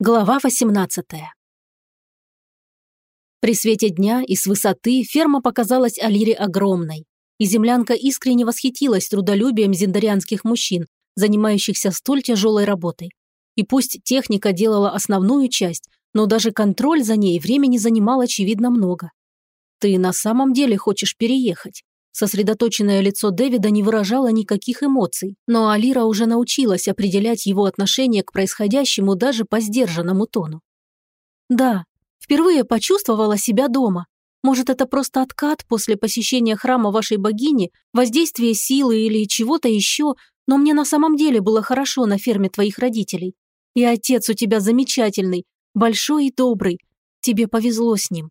Глава 18 При свете дня и с высоты ферма показалась Алире огромной, и землянка искренне восхитилась трудолюбием зиндарианских мужчин, занимающихся столь тяжелой работой. И пусть техника делала основную часть, но даже контроль за ней времени занимал очевидно много. «Ты на самом деле хочешь переехать?» Сосредоточенное лицо Дэвида не выражало никаких эмоций, но Алира уже научилась определять его отношение к происходящему даже по сдержанному тону. «Да, впервые почувствовала себя дома. Может, это просто откат после посещения храма вашей богини, воздействие силы или чего-то еще, но мне на самом деле было хорошо на ферме твоих родителей. И отец у тебя замечательный, большой и добрый. Тебе повезло с ним.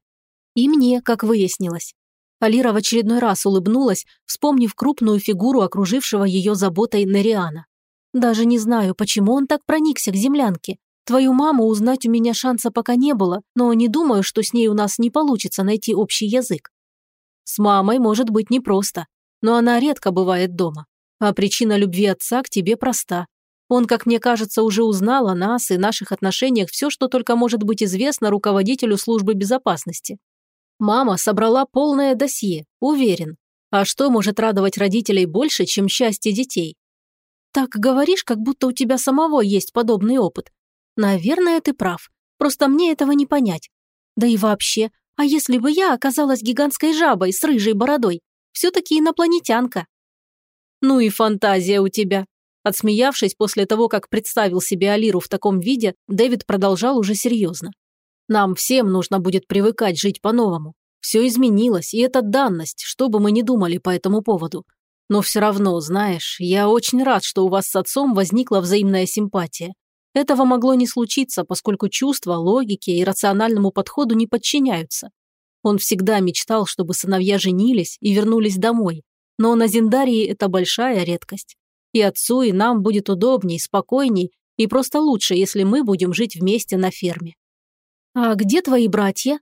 И мне, как выяснилось. Алира в очередной раз улыбнулась, вспомнив крупную фигуру окружившего ее заботой Нериана. «Даже не знаю, почему он так проникся к землянке. Твою маму узнать у меня шанса пока не было, но не думаю, что с ней у нас не получится найти общий язык. С мамой может быть непросто, но она редко бывает дома. А причина любви отца к тебе проста. Он, как мне кажется, уже узнал о нас и наших отношениях все, что только может быть известно руководителю службы безопасности. Мама собрала полное досье, уверен. А что может радовать родителей больше, чем счастье детей? Так говоришь, как будто у тебя самого есть подобный опыт. Наверное, ты прав. Просто мне этого не понять. Да и вообще, а если бы я оказалась гигантской жабой с рыжей бородой? Все-таки инопланетянка. Ну и фантазия у тебя. Отсмеявшись после того, как представил себе Алиру в таком виде, Дэвид продолжал уже серьезно. Нам всем нужно будет привыкать жить по-новому. Все изменилось, и это данность, что бы мы ни думали по этому поводу. Но все равно, знаешь, я очень рад, что у вас с отцом возникла взаимная симпатия. Этого могло не случиться, поскольку чувства, логике и рациональному подходу не подчиняются. Он всегда мечтал, чтобы сыновья женились и вернулись домой. Но на Зиндарии это большая редкость. И отцу, и нам будет удобней, спокойней и просто лучше, если мы будем жить вместе на ферме. «А где твои братья?»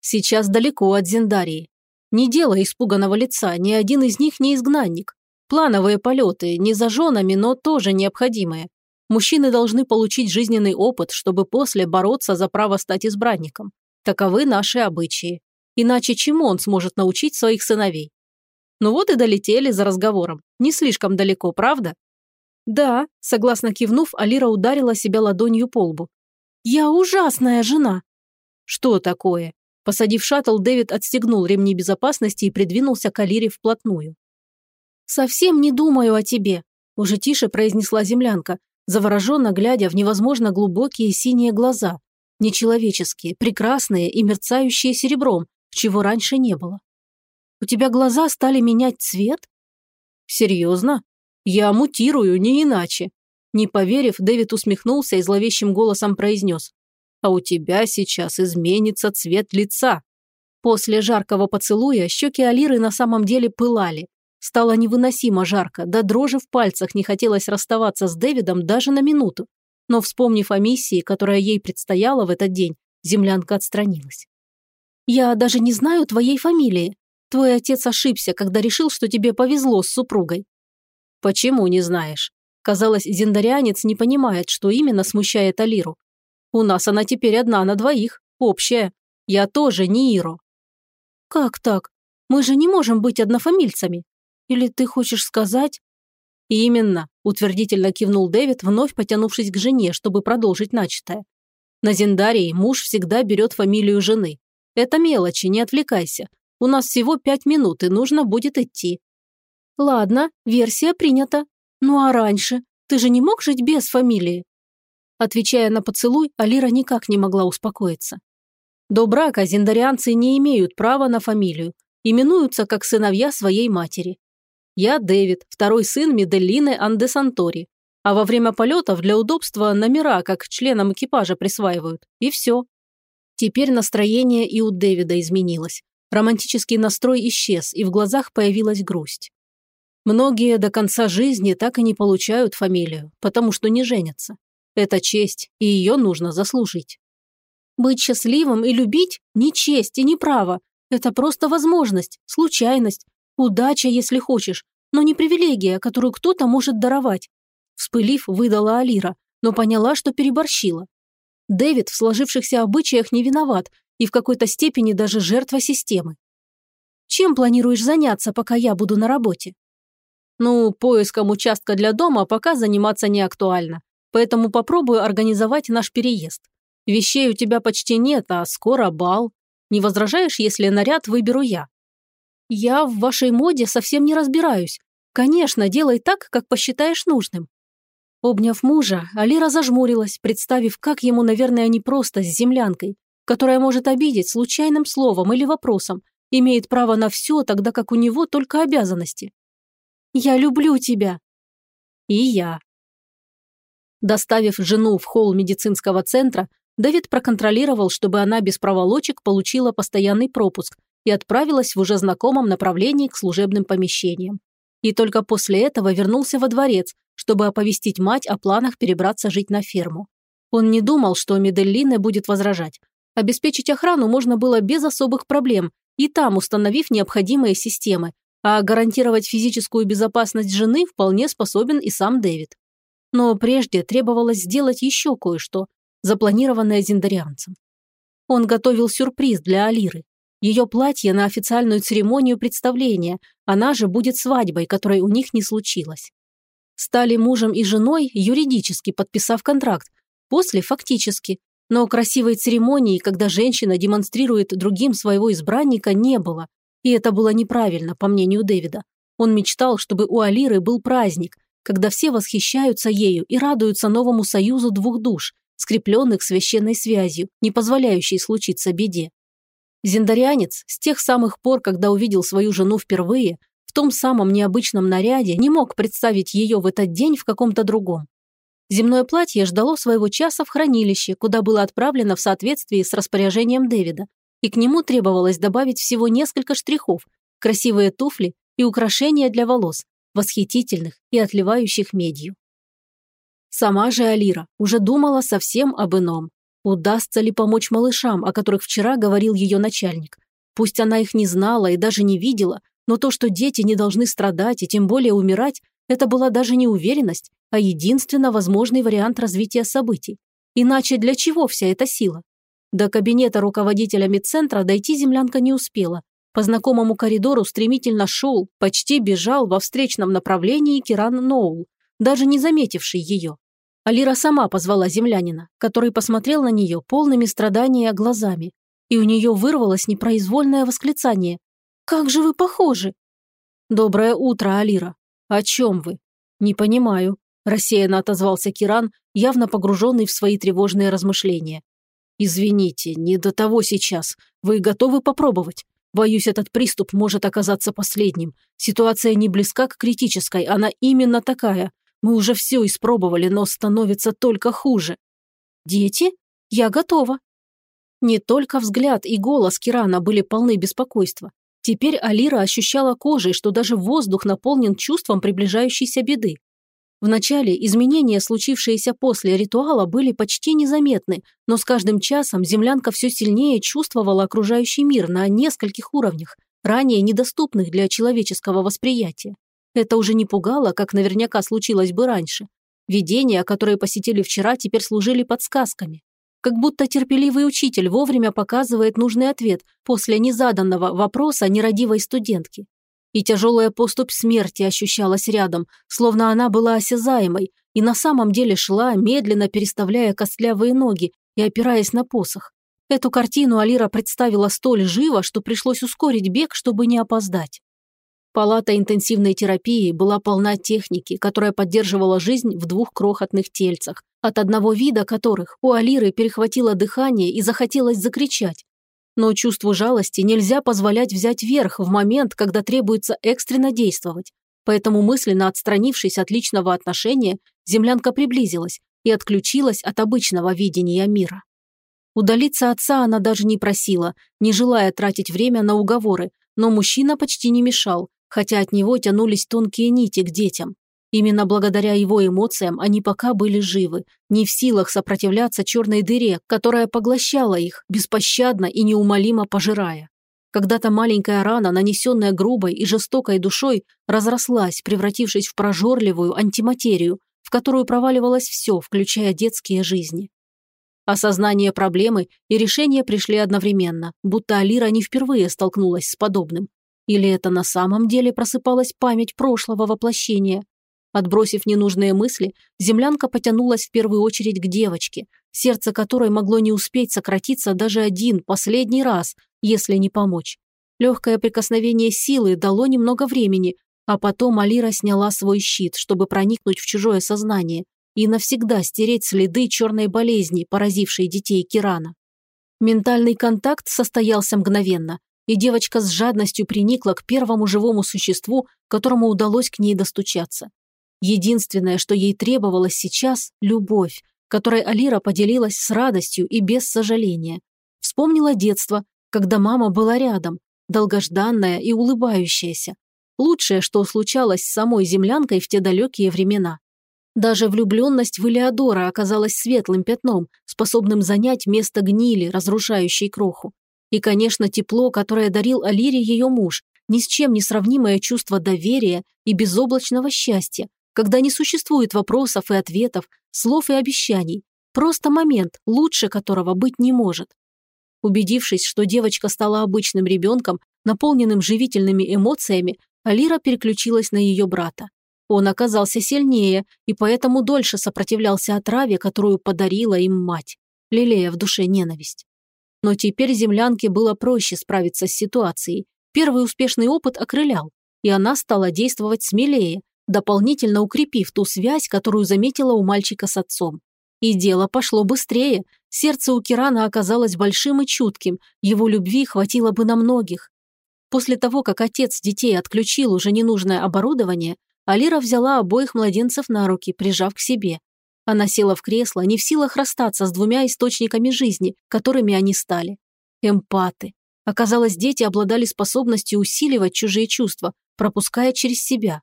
«Сейчас далеко от Зендарии. Не делай испуганного лица, ни один из них не изгнанник. Плановые полеты, не за женами, но тоже необходимые. Мужчины должны получить жизненный опыт, чтобы после бороться за право стать избранником. Таковы наши обычаи. Иначе чему он сможет научить своих сыновей? Ну вот и долетели за разговором. Не слишком далеко, правда? Да, согласно кивнув, Алира ударила себя ладонью по лбу. Я ужасная жена!» «Что такое?» Посадив шаттл, Дэвид отстегнул ремни безопасности и придвинулся к Алире вплотную. «Совсем не думаю о тебе», – уже тише произнесла землянка, завороженно глядя в невозможно глубокие синие глаза, нечеловеческие, прекрасные и мерцающие серебром, чего раньше не было. «У тебя глаза стали менять цвет?» «Серьезно? Я мутирую, не иначе», не поверив, Дэвид усмехнулся и зловещим голосом произнес. «А у тебя сейчас изменится цвет лица». После жаркого поцелуя щеки Алиры на самом деле пылали. Стало невыносимо жарко, да дрожи в пальцах не хотелось расставаться с Дэвидом даже на минуту. Но вспомнив о миссии, которая ей предстояла в этот день, землянка отстранилась. «Я даже не знаю твоей фамилии. Твой отец ошибся, когда решил, что тебе повезло с супругой». «Почему не знаешь?» Казалось, зендарианец не понимает, что именно смущает Алиру. У нас она теперь одна на двоих, общая. Я тоже не Иро. Как так? Мы же не можем быть однофамильцами. Или ты хочешь сказать? Именно, утвердительно кивнул Дэвид, вновь потянувшись к жене, чтобы продолжить начатое. На Зендарии муж всегда берет фамилию жены. Это мелочи, не отвлекайся. У нас всего пять минут, и нужно будет идти. Ладно, версия принята. «Ну а раньше? Ты же не мог жить без фамилии?» Отвечая на поцелуй, Алира никак не могла успокоиться. До брака зендарианцы не имеют права на фамилию, именуются как сыновья своей матери. Я Дэвид, второй сын Меделлины Андесантори, а во время полетов для удобства номера как членам экипажа присваивают, и все. Теперь настроение и у Дэвида изменилось. Романтический настрой исчез, и в глазах появилась грусть. Многие до конца жизни так и не получают фамилию, потому что не женятся. Это честь, и ее нужно заслужить. Быть счастливым и любить – не честь и не право. Это просто возможность, случайность, удача, если хочешь, но не привилегия, которую кто-то может даровать. Вспылив, выдала Алира, но поняла, что переборщила. Дэвид в сложившихся обычаях не виноват и в какой-то степени даже жертва системы. Чем планируешь заняться, пока я буду на работе? Ну, поиском участка для дома пока заниматься не актуально, поэтому попробую организовать наш переезд. Вещей у тебя почти нет, а скоро бал. Не возражаешь, если наряд выберу я? Я в вашей моде совсем не разбираюсь. Конечно, делай так, как посчитаешь нужным. Обняв мужа, Алира зажмурилась, представив, как ему, наверное, непросто с землянкой, которая может обидеть случайным словом или вопросом, имеет право на все, тогда как у него только обязанности. «Я люблю тебя!» «И я!» Доставив жену в холл медицинского центра, Дэвид проконтролировал, чтобы она без проволочек получила постоянный пропуск и отправилась в уже знакомом направлении к служебным помещениям. И только после этого вернулся во дворец, чтобы оповестить мать о планах перебраться жить на ферму. Он не думал, что Меделлине будет возражать. Обеспечить охрану можно было без особых проблем, и там установив необходимые системы, а гарантировать физическую безопасность жены вполне способен и сам Дэвид. Но прежде требовалось сделать еще кое-что, запланированное зиндарианцем. Он готовил сюрприз для Алиры. Ее платье на официальную церемонию представления, она же будет свадьбой, которой у них не случилось стали мужем и женой, юридически подписав контракт, после фактически. Но красивой церемонии, когда женщина демонстрирует другим своего избранника, не было. И это было неправильно, по мнению Дэвида. Он мечтал, чтобы у Алиры был праздник, когда все восхищаются ею и радуются новому союзу двух душ, скрепленных священной связью, не позволяющей случиться беде. Зендарианец с тех самых пор, когда увидел свою жену впервые, в том самом необычном наряде, не мог представить ее в этот день в каком-то другом. Земное платье ждало своего часа в хранилище, куда было отправлено в соответствии с распоряжением Дэвида, и к нему требовалось добавить всего несколько штрихов, красивые туфли и украшения для волос, восхитительных и отливающих медью. Сама же Алира уже думала совсем об ином. Удастся ли помочь малышам, о которых вчера говорил ее начальник? Пусть она их не знала и даже не видела, но то, что дети не должны страдать и тем более умирать, это была даже не уверенность, а единственно возможный вариант развития событий. Иначе для чего вся эта сила? До кабинета руководителя медцентра дойти землянка не успела. По знакомому коридору стремительно шел, почти бежал во встречном направлении Киран Ноул, даже не заметивший ее. Алира сама позвала землянина, который посмотрел на нее полными страдания глазами, и у нее вырвалось непроизвольное восклицание. Как же вы похожи!» «Доброе утро, Алира. О чем вы?» «Не понимаю», – рассеянно отозвался Киран, явно погруженный в свои тревожные размышления. «Извините, не до того сейчас. Вы готовы попробовать? Боюсь, этот приступ может оказаться последним. Ситуация не близка к критической, она именно такая. Мы уже все испробовали, но становится только хуже». «Дети? Я готова». Не только взгляд и голос Кирана были полны беспокойства. Теперь Алира ощущала кожей, что даже воздух наполнен чувством приближающейся беды. Вначале изменения, случившиеся после ритуала, были почти незаметны, но с каждым часом землянка все сильнее чувствовала окружающий мир на нескольких уровнях, ранее недоступных для человеческого восприятия. Это уже не пугало, как наверняка случилось бы раньше. Видения, которые посетили вчера, теперь служили подсказками. Как будто терпеливый учитель вовремя показывает нужный ответ после незаданного вопроса нерадивой студентки. И тяжелая поступь смерти ощущалась рядом, словно она была осязаемой, и на самом деле шла, медленно переставляя костлявые ноги и опираясь на посох. Эту картину Алира представила столь живо, что пришлось ускорить бег, чтобы не опоздать. Палата интенсивной терапии была полна техники, которая поддерживала жизнь в двух крохотных тельцах, от одного вида которых у Алиры перехватило дыхание и захотелось закричать. Но чувству жалости нельзя позволять взять верх в момент, когда требуется экстренно действовать. Поэтому мысленно отстранившись от личного отношения, землянка приблизилась и отключилась от обычного видения мира. Удалиться отца она даже не просила, не желая тратить время на уговоры, но мужчина почти не мешал, хотя от него тянулись тонкие нити к детям. Именно благодаря его эмоциям они пока были живы, не в силах сопротивляться черной дыре, которая поглощала их, беспощадно и неумолимо пожирая. Когда-то маленькая рана, нанесенная грубой и жестокой душой, разрослась, превратившись в прожорливую антиматерию, в которую проваливалось все, включая детские жизни. Осознание проблемы и решение пришли одновременно, будто Алира не впервые столкнулась с подобным. Или это на самом деле просыпалась память прошлого воплощения? Отбросив ненужные мысли, землянка потянулась в первую очередь к девочке, сердце которой могло не успеть сократиться даже один, последний раз, если не помочь. Легкое прикосновение силы дало немного времени, а потом Алира сняла свой щит, чтобы проникнуть в чужое сознание и навсегда стереть следы черной болезни, поразившей детей Кирана. Ментальный контакт состоялся мгновенно, и девочка с жадностью приникла к первому живому существу, которому удалось к ней достучаться. Единственное, что ей требовалось сейчас – любовь, которой Алира поделилась с радостью и без сожаления. Вспомнила детство, когда мама была рядом, долгожданная и улыбающаяся. Лучшее, что случалось с самой землянкой в те далекие времена. Даже влюбленность в Элеодора оказалась светлым пятном, способным занять место гнили, разрушающей кроху. И, конечно, тепло, которое дарил Алире ее муж, ни с чем не сравнимое чувство доверия и безоблачного счастья, когда не существует вопросов и ответов, слов и обещаний, просто момент, лучше которого быть не может. Убедившись, что девочка стала обычным ребенком, наполненным живительными эмоциями, Алира переключилась на ее брата. Он оказался сильнее и поэтому дольше сопротивлялся отраве, которую подарила им мать, лелея в душе ненависть. Но теперь землянке было проще справиться с ситуацией. Первый успешный опыт окрылял, и она стала действовать смелее, дополнительно укрепив ту связь, которую заметила у мальчика с отцом. И дело пошло быстрее. Сердце у Кирана оказалось большим и чутким, его любви хватило бы на многих. После того, как отец детей отключил уже ненужное оборудование, Алира взяла обоих младенцев на руки, прижав к себе. Она села в кресло, не в силах расстаться с двумя источниками жизни, которыми они стали. Эмпаты. Оказалось, дети обладали способностью усиливать чужие чувства, пропуская через себя.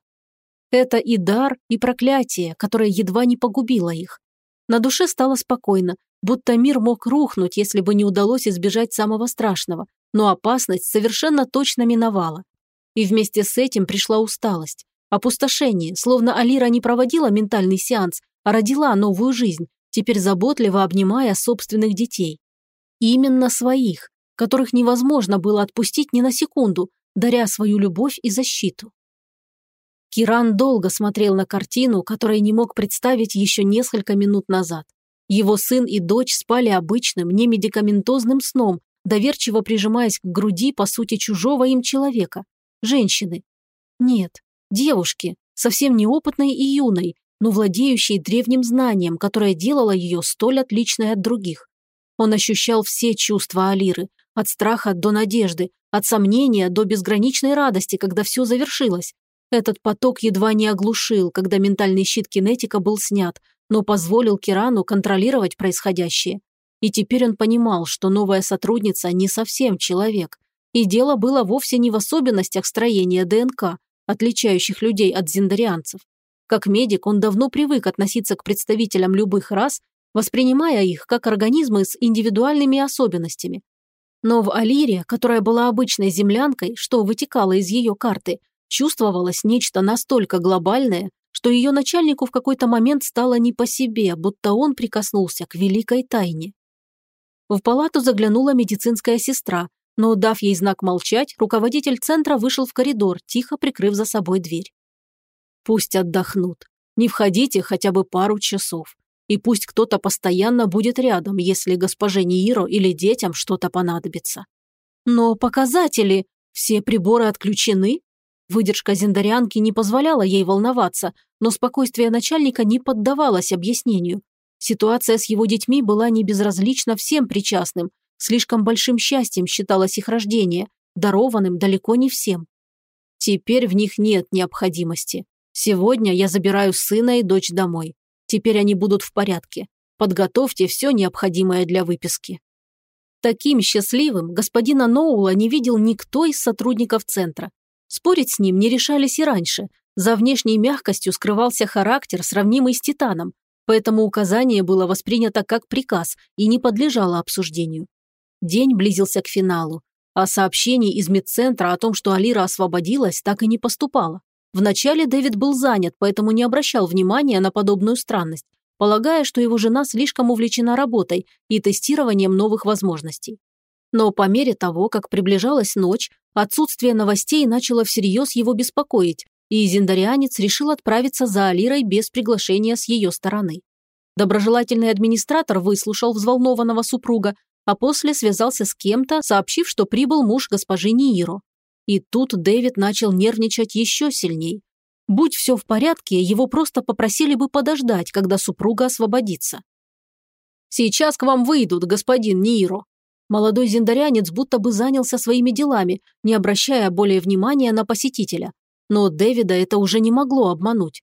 Это и дар, и проклятие, которое едва не погубило их. На душе стало спокойно, будто мир мог рухнуть, если бы не удалось избежать самого страшного, но опасность совершенно точно миновала. И вместе с этим пришла усталость, опустошение, словно Алира не проводила ментальный сеанс, а родила новую жизнь, теперь заботливо обнимая собственных детей. Именно своих, которых невозможно было отпустить ни на секунду, даря свою любовь и защиту. Киран долго смотрел на картину, которую не мог представить еще несколько минут назад. Его сын и дочь спали обычным, немедикаментозным сном, доверчиво прижимаясь к груди, по сути, чужого им человека. Женщины. Нет, девушки, совсем неопытной и юной, но владеющей древним знанием, которое делало ее столь отличной от других. Он ощущал все чувства Алиры, от страха до надежды, от сомнения до безграничной радости, когда все завершилось, этот поток едва не оглушил, когда ментальный щит кинетика был снят, но позволил Кирану контролировать происходящее. И теперь он понимал, что новая сотрудница не совсем человек. И дело было вовсе не в особенностях строения ДНК, отличающих людей от зиндарианцев. Как медик он давно привык относиться к представителям любых рас, воспринимая их как организмы с индивидуальными особенностями. Но в Алире, которая была обычной землянкой, что вытекало из ее карты, Чувствовалось нечто настолько глобальное, что ее начальнику в какой-то момент стало не по себе, будто он прикоснулся к великой тайне. В палату заглянула медицинская сестра, но, дав ей знак молчать, руководитель центра вышел в коридор, тихо прикрыв за собой дверь. «Пусть отдохнут. Не входите хотя бы пару часов. И пусть кто-то постоянно будет рядом, если госпоже Нииро или детям что-то понадобится. Но показатели, все приборы отключены, Выдержка зендарянки не позволяла ей волноваться, но спокойствие начальника не поддавалось объяснению. Ситуация с его детьми была не безразлична всем причастным, слишком большим счастьем считалось их рождение, дарованным далеко не всем. Теперь в них нет необходимости. Сегодня я забираю сына и дочь домой. Теперь они будут в порядке. Подготовьте все необходимое для выписки. Таким счастливым господина Ноула не видел никто из сотрудников центра. Спорить с ним не решались и раньше. За внешней мягкостью скрывался характер, сравнимый с Титаном, поэтому указание было воспринято как приказ и не подлежало обсуждению. День близился к финалу, а сообщений из медцентра о том, что Алира освободилась, так и не поступало. Вначале Дэвид был занят, поэтому не обращал внимания на подобную странность, полагая, что его жена слишком увлечена работой и тестированием новых возможностей. Но по мере того, как приближалась ночь, отсутствие новостей начало всерьез его беспокоить, и зиндарианец решил отправиться за Алирой без приглашения с ее стороны. Доброжелательный администратор выслушал взволнованного супруга, а после связался с кем-то, сообщив, что прибыл муж госпожи Нииро. И тут Дэвид начал нервничать еще сильней. Будь все в порядке, его просто попросили бы подождать, когда супруга освободится. «Сейчас к вам выйдут, господин Нииро». Молодой зиндарянец будто бы занялся своими делами, не обращая более внимания на посетителя. Но Дэвида это уже не могло обмануть.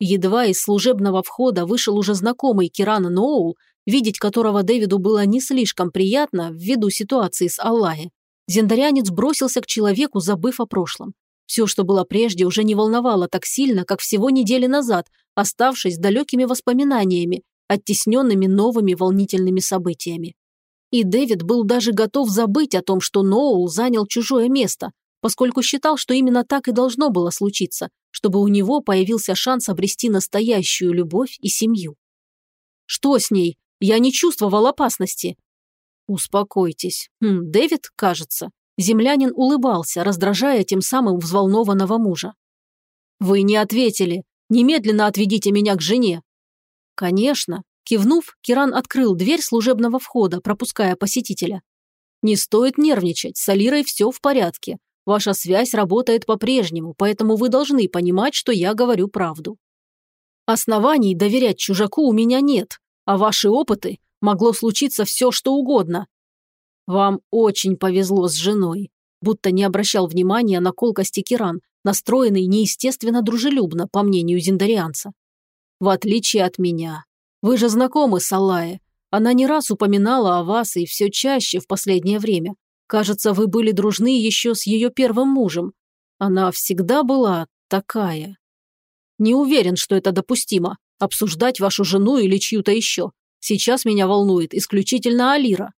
Едва из служебного входа вышел уже знакомый Киран Ноул, видеть которого Дэвиду было не слишком приятно ввиду ситуации с Аллахи. Зендарянец бросился к человеку, забыв о прошлом. Все, что было прежде, уже не волновало так сильно, как всего недели назад, оставшись далекими воспоминаниями, оттесненными новыми волнительными событиями. И Дэвид был даже готов забыть о том, что Ноул занял чужое место, поскольку считал, что именно так и должно было случиться, чтобы у него появился шанс обрести настоящую любовь и семью. «Что с ней? Я не чувствовал опасности». «Успокойтесь. Хм, Дэвид, кажется». Землянин улыбался, раздражая тем самым взволнованного мужа. «Вы не ответили. Немедленно отведите меня к жене». «Конечно». Кивнув, Киран открыл дверь служебного входа, пропуская посетителя. «Не стоит нервничать, с Алирой все в порядке. Ваша связь работает по-прежнему, поэтому вы должны понимать, что я говорю правду. Оснований доверять чужаку у меня нет, а ваши опыты могло случиться все, что угодно. Вам очень повезло с женой, будто не обращал внимания на колкости Киран, настроенный неестественно дружелюбно, по мнению зиндарианца. В отличие от меня. Вы же знакомы с Аллае. Она не раз упоминала о вас и все чаще в последнее время. Кажется, вы были дружны еще с ее первым мужем. Она всегда была такая. Не уверен, что это допустимо. Обсуждать вашу жену или чью-то еще. Сейчас меня волнует исключительно Алира.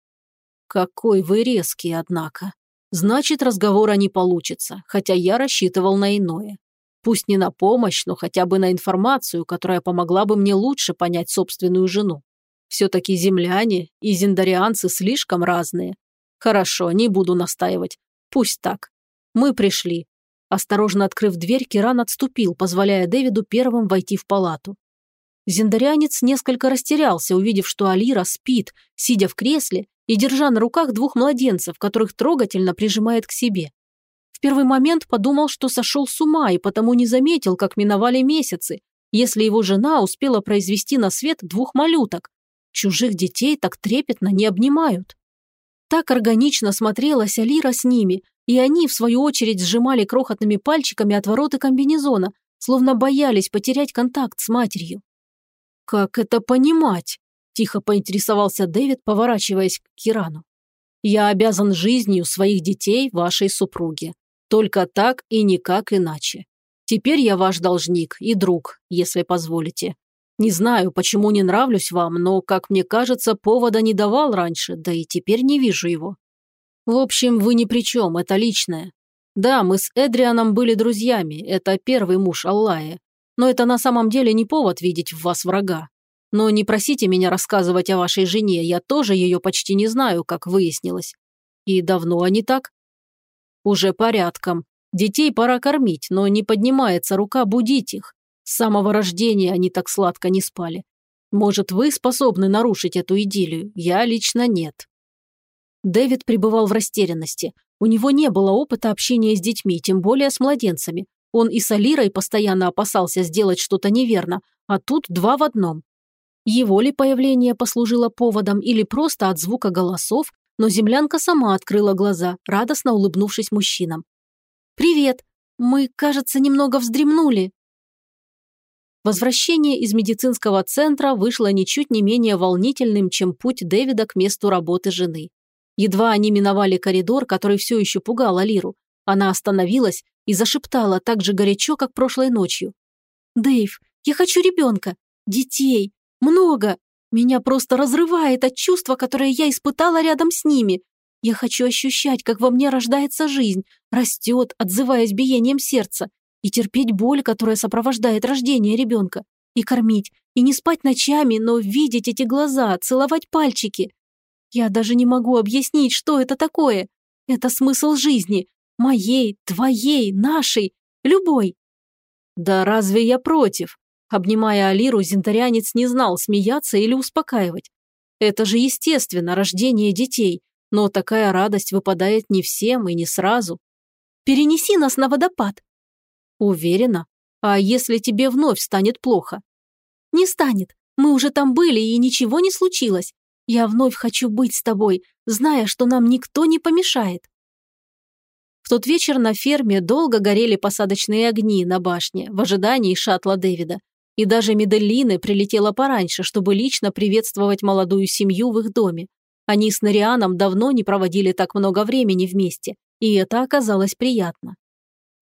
Какой вы резкий, однако. Значит, разговора не получится, хотя я рассчитывал на иное. Пусть не на помощь, но хотя бы на информацию, которая помогла бы мне лучше понять собственную жену. Все-таки земляне и зиндарианцы слишком разные. Хорошо, не буду настаивать. Пусть так. Мы пришли. Осторожно открыв дверь, Киран отступил, позволяя Дэвиду первым войти в палату. Зиндарянец несколько растерялся, увидев, что Алира спит, сидя в кресле и держа на руках двух младенцев, которых трогательно прижимает к себе. Первый момент подумал, что сошел с ума и потому не заметил, как миновали месяцы, если его жена успела произвести на свет двух малюток. Чужих детей так трепетно не обнимают. Так органично смотрелась Алира с ними, и они, в свою очередь, сжимали крохотными пальчиками отвороты комбинезона, словно боялись потерять контакт с матерью. «Как это понимать?» – тихо поинтересовался Дэвид, поворачиваясь к Кирану. «Я обязан жизнью своих детей вашей супруге. Только так и никак иначе. Теперь я ваш должник и друг, если позволите. Не знаю, почему не нравлюсь вам, но, как мне кажется, повода не давал раньше, да и теперь не вижу его. В общем, вы ни при чем, это личное. Да, мы с Эдрианом были друзьями, это первый муж Аллая. Но это на самом деле не повод видеть в вас врага. Но не просите меня рассказывать о вашей жене, я тоже ее почти не знаю, как выяснилось. И давно они так? Уже порядком. Детей пора кормить, но не поднимается рука будить их. С самого рождения они так сладко не спали. Может, вы способны нарушить эту идиллию? Я лично нет». Дэвид пребывал в растерянности. У него не было опыта общения с детьми, тем более с младенцами. Он и с Алирой постоянно опасался сделать что-то неверно, а тут два в одном. Его ли появление послужило поводом или просто от звука голосов, но землянка сама открыла глаза, радостно улыбнувшись мужчинам. «Привет! Мы, кажется, немного вздремнули», Возвращение из медицинского центра вышло ничуть не менее волнительным, чем путь Дэвида к месту работы жены. Едва они миновали коридор, который все еще пугал Алиру, она остановилась и зашептала так же горячо, как прошлой ночью. «Дэйв, я хочу ребенка! Детей! Много! Меня просто разрывает от чувства, которое я испытала рядом с ними. Я хочу ощущать, как во мне рождается жизнь, растет, отзываясь биением сердца, и терпеть боль, которая сопровождает рождение ребенка. и кормить, и не спать ночами, но видеть эти глаза, целовать пальчики. Я даже не могу объяснить, что это такое. Это смысл жизни. Моей, твоей, нашей, любой. Да разве я против? Обнимая Алиру, зентарянец не знал, смеяться или успокаивать. Это же естественно, рождение детей, но такая радость выпадает не всем и не сразу. Перенеси нас на водопад. Уверена. А если тебе вновь станет плохо? Не станет. Мы уже там были, и ничего не случилось. Я вновь хочу быть с тобой, зная, что нам никто не помешает. В тот вечер на ферме долго горели посадочные огни на башне в ожидании шаттла Дэвида. И даже Меделлины прилетела пораньше, чтобы лично приветствовать молодую семью в их доме. Они с Нарианом давно не проводили так много времени вместе, и это оказалось приятно.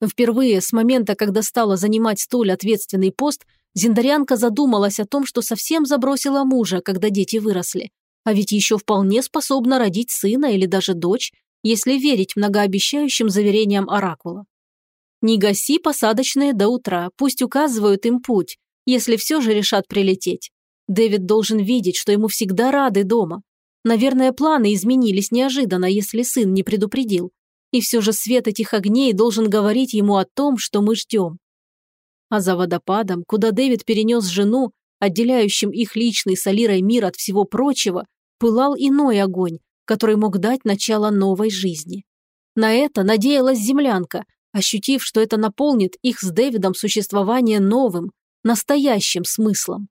Впервые с момента, когда стала занимать столь ответственный пост, Зиндарянка задумалась о том, что совсем забросила мужа, когда дети выросли. А ведь еще вполне способна родить сына или даже дочь, если верить многообещающим заверениям Оракула. Не гаси посадочные до утра, пусть указывают им путь, если все же решат прилететь. Дэвид должен видеть, что ему всегда рады дома. Наверное, планы изменились неожиданно, если сын не предупредил. И все же свет этих огней должен говорить ему о том, что мы ждем. А за водопадом, куда Дэвид перенес жену, отделяющим их личный с Алирой мир от всего прочего, пылал иной огонь, который мог дать начало новой жизни. На это надеялась землянка, ощутив, что это наполнит их с Дэвидом существование новым, настоящим смыслом.